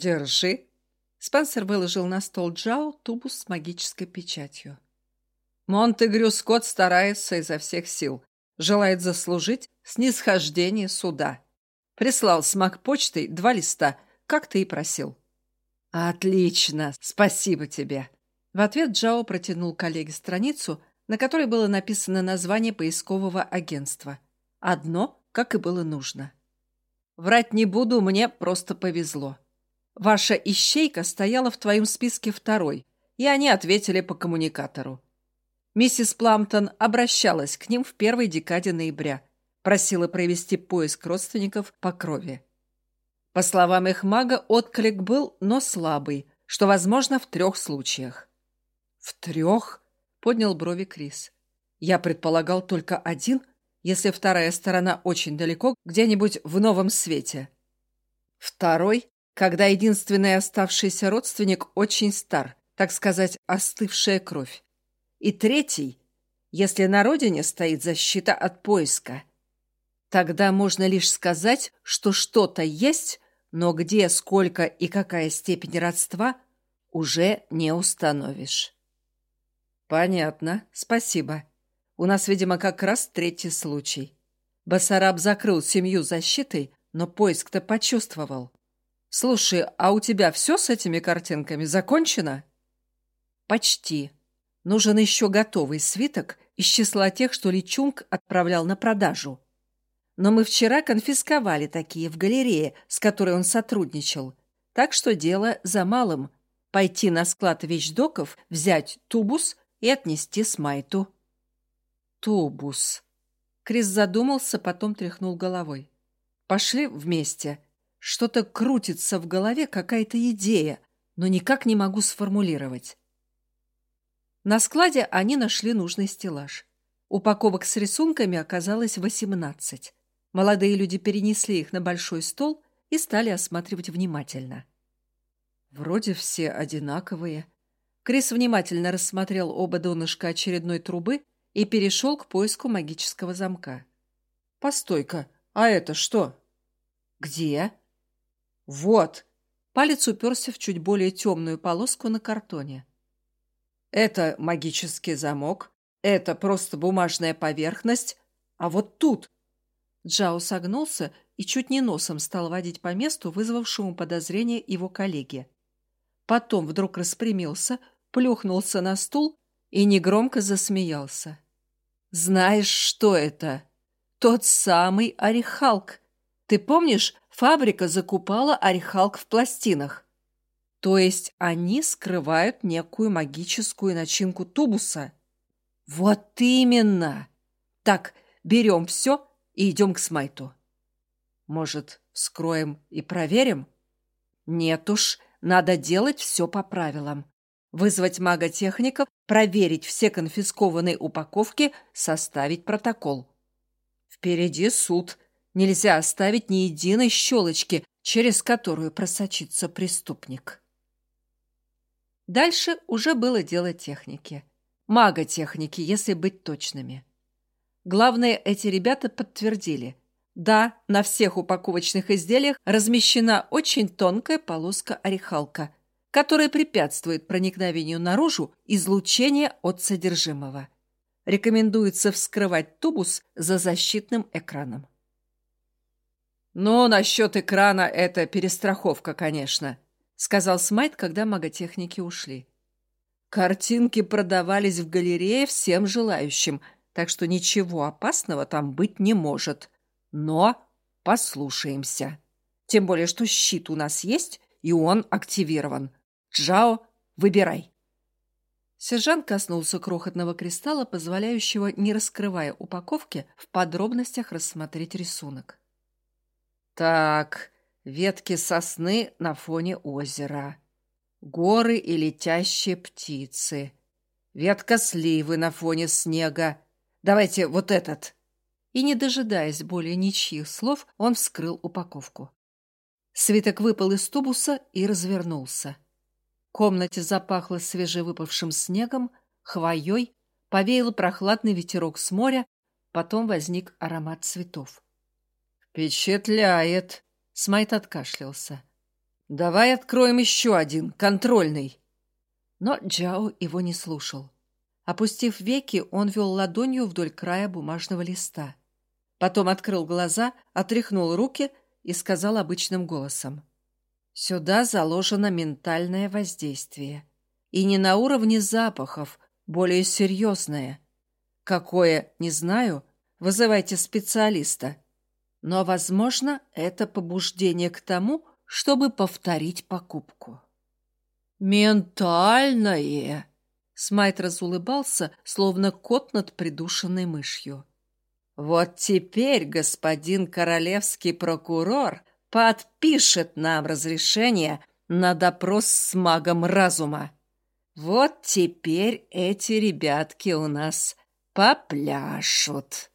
Держи. Спенсер выложил на стол Джао тубус с магической печатью. Монтегрю Скотт старается изо всех сил. Желает заслужить снисхождение суда. Прислал с маг-почтой два листа, как ты и просил. «Отлично! Спасибо тебе!» В ответ Джао протянул коллеге страницу, на которой было написано название поискового агентства. Одно, как и было нужно. «Врать не буду, мне просто повезло. Ваша ищейка стояла в твоем списке второй, и они ответили по коммуникатору. Миссис Пламптон обращалась к ним в первой декаде ноября, просила провести поиск родственников по крови. По словам их мага, отклик был, но слабый, что возможно в трех случаях. «В трех?» — поднял брови Крис. «Я предполагал только один, если вторая сторона очень далеко, где-нибудь в новом свете. Второй, когда единственный оставшийся родственник очень стар, так сказать, остывшая кровь. И третий, если на родине стоит защита от поиска. Тогда можно лишь сказать, что что-то есть, но где, сколько и какая степень родства уже не установишь. Понятно, спасибо. У нас, видимо, как раз третий случай. Басараб закрыл семью защитой, но поиск-то почувствовал. Слушай, а у тебя все с этими картинками закончено? Почти. Нужен еще готовый свиток из числа тех, что Личунг отправлял на продажу. Но мы вчера конфисковали такие в галерее, с которой он сотрудничал. Так что дело за малым – пойти на склад вещдоков, взять тубус и отнести Смайту. Тубус. Крис задумался, потом тряхнул головой. Пошли вместе. Что-то крутится в голове, какая-то идея, но никак не могу сформулировать. На складе они нашли нужный стеллаж. Упаковок с рисунками оказалось 18. Молодые люди перенесли их на большой стол и стали осматривать внимательно. Вроде все одинаковые. Крис внимательно рассмотрел оба донышка очередной трубы и перешел к поиску магического замка. «Постой-ка, а это что?» «Где?» «Вот!» Палец уперся в чуть более темную полоску на картоне. Это магический замок, это просто бумажная поверхность, а вот тут... Джао согнулся и чуть не носом стал водить по месту, вызвавшему подозрение его коллеги. Потом вдруг распрямился, плюхнулся на стул и негромко засмеялся. «Знаешь, что это? Тот самый орехалк. Ты помнишь, фабрика закупала орехалк в пластинах? То есть они скрывают некую магическую начинку тубуса. Вот именно. Так, берем все и идем к Смайту. Может, вскроем и проверим? Нет уж, надо делать все по правилам. Вызвать мага-техников, проверить все конфискованные упаковки, составить протокол. Впереди суд. Нельзя оставить ни единой щелочки, через которую просочится преступник. Дальше уже было дело техники. Мага-техники, если быть точными. Главное, эти ребята подтвердили. Да, на всех упаковочных изделиях размещена очень тонкая полоска-орехалка, которая препятствует проникновению наружу излучения от содержимого. Рекомендуется вскрывать тубус за защитным экраном. Но насчет экрана это перестраховка, конечно сказал Смайт, когда маготехники ушли. Картинки продавались в галерее всем желающим, так что ничего опасного там быть не может. Но послушаемся. Тем более, что щит у нас есть, и он активирован. Джао, выбирай. Сержант коснулся крохотного кристалла, позволяющего, не раскрывая упаковки, в подробностях рассмотреть рисунок. Так, ветки сосны на фоне озера, горы и летящие птицы, ветка сливы на фоне снега. Давайте вот этот. И, не дожидаясь более ничьих слов, он вскрыл упаковку. Свиток выпал из тубуса и развернулся. В комнате запахло свежевыпавшим снегом, хвоей, повеял прохладный ветерок с моря, потом возник аромат цветов. «Впечатляет!» Смайт откашлялся. Давай откроем еще один, контрольный. Но Джао его не слушал. Опустив веки, он вел ладонью вдоль края бумажного листа. Потом открыл глаза, отряхнул руки и сказал обычным голосом. «Сюда заложено ментальное воздействие. И не на уровне запахов, более серьезное. Какое, не знаю, вызывайте специалиста. Но, возможно, это побуждение к тому, чтобы повторить покупку». «Ментальное!» Смайт разулыбался, словно кот над придушенной мышью. «Вот теперь господин королевский прокурор подпишет нам разрешение на допрос с магом разума. Вот теперь эти ребятки у нас попляшут».